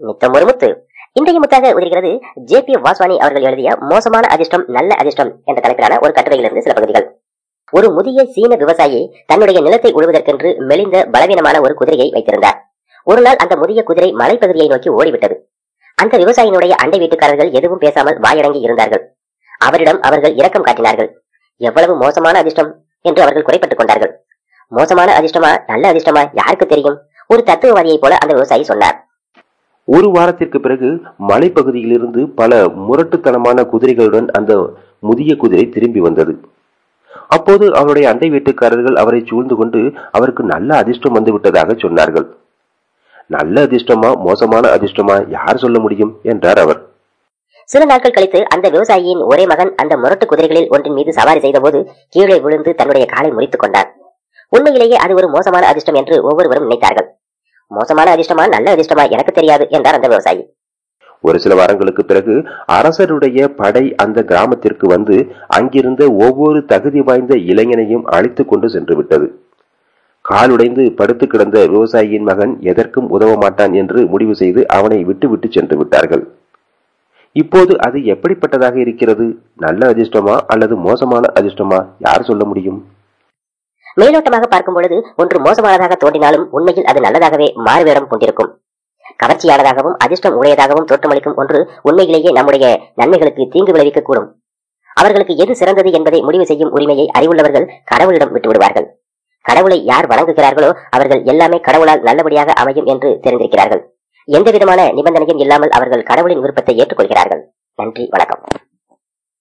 நித்தம் ஒரு முத்து. இன்றைய முத்தாக உதிர்கிறது ஜே பி வாஸ்வானி அவர்கள் எழுதிய மோசமான அதிர்ஷ்டம் நல்ல அதிர்ஷ்டம் என்ற தலைப்பிலான ஒரு கட்டுரையிலிருந்து சில பகுதிகள். ஒரு முதிய சீன விவசாயி தன்னுடைய நிலத்தை உழுவதற்கென்று மெலிந்த பலவீனமான ஒரு குதிரையை வைத்திருந்தார். ஒரு நாள் அந்த முதிய குதிரை மலைப்பகுதியை நோக்கி ஓடிவிட்டது. அந்த விவசாயினுடைய அண்டை வீட்டுக்காரர்கள் எதுவும் பேசாமல் வாயடங்கி இருந்தார்கள். அவரிடம் அவர்கள் இரக்கம் காட்டினார்கள். எவ்வளவு மோசமான அதிர்ஷ்டம் என்று அவர்கள் குறைப்பட்டுக் கொண்டார்கள். மோசமான அதிர்ஷ்டமா நல்ல அதிர்ஷ்டமா யாருக்கு தெரியும்? ஒரு தத்துவவாதியைப் போல அந்த விவசாயி சொன்னார். ஒரு வாரத்திற்கு பிறகு மலைப்பகுதியிலிருந்து பல முரட்டுத்தனமான குதிரைகளுடன் அந்த முதிய குதிரை திரும்பி வந்தது. அப்போது அவருடைய அண்டை வீட்டுக்காரர்கள் அவரை சூழ்ந்து கொண்டு அவருக்கு நல்ல அதிர்ஷ்டம் வந்து விட்டதாக சொன்னார்கள். நல்ல அதிர்ஷ்டமா மோசமான அதிர்ஷ்டமா யார் சொல்ல முடியும்? என்றார் அவர். சில நாட்கள் கழித்து அந்த விவசாயியின் ஒரே மகன் அந்த முரட்டு குதிரைகளில் ஒன்றின் மீது சவாரி செய்தபோது கீழே விழுந்து தன்னுடைய காலை முறித்துக் கொண்டார். உண்மையிலேயே அது ஒரு மோசமான அதிர்ஷ்டம் என்று ஒவ்வொருவரும் நினைத்தார்கள். மோசமான அதிர்ஷ்டமா நல்ல அதிர்ஷ்டமா எனக்கு தெரியாது என்றார் அந்த விவசாயி. ஒரு சில வாரங்களுக்கு பிறகு அரசருடைய படை அந்த கிராமத்திற்கு வந்து அங்கிருந்த ஒவ்வொரு தகுதி வாய்ந்த இளைஞனையும் அழைத்து கொண்டு சென்று விட்டது. காலுடைந்து படுத்து கிடந்த விவசாயியின் மகன் எதற்கும் உதவ மாட்டான் என்று முடிவு செய்து அவனை விட்டுவிட்டு சென்று விட்டார்கள். இப்போது அது எப்படிப்பட்டதாக இருக்கிறது? நல்ல அதிர்ஷ்டமா அல்லது மோசமான அதிர்ஷ்டமா? யார் சொல்ல முடியும்? மேலோட்டமாக பார்க்கும் பொழுது ஒன்று மோசமானதாக தோன்றினாலும் உண்மையில் அது நல்லதாகவே மாறுவேடம் கொண்டிருக்கும். கவர்ச்சியானதாகவும் அதிர்ஷ்டம் உடையதாகவும் தோற்றமளிக்கும் ஒன்று உண்மையிலேயே நம்முடைய நன்மைகளுக்கு தீங்கு விளைவிக்கக்கூடும். அவர்களுக்கு எது சிறந்தது என்பதை முடிவு செய்யும் உரிமையை அறிவுள்ளவர்கள் கடவுளிடம் விட்டுவிடுவார்கள். கடவுளை யார் வணங்குகிறார்களோ அவர்கள் எல்லாமே கடவுளால் நல்லபடியாக அமையும் என்று தெரிந்திருக்கிறார்கள். எந்த விதமான நிபந்தனையும் இல்லாமல் அவர்கள் கடவுளின் விருப்பத்தை ஏற்றுக்கொள்கிறார்கள். நன்றி வணக்கம்.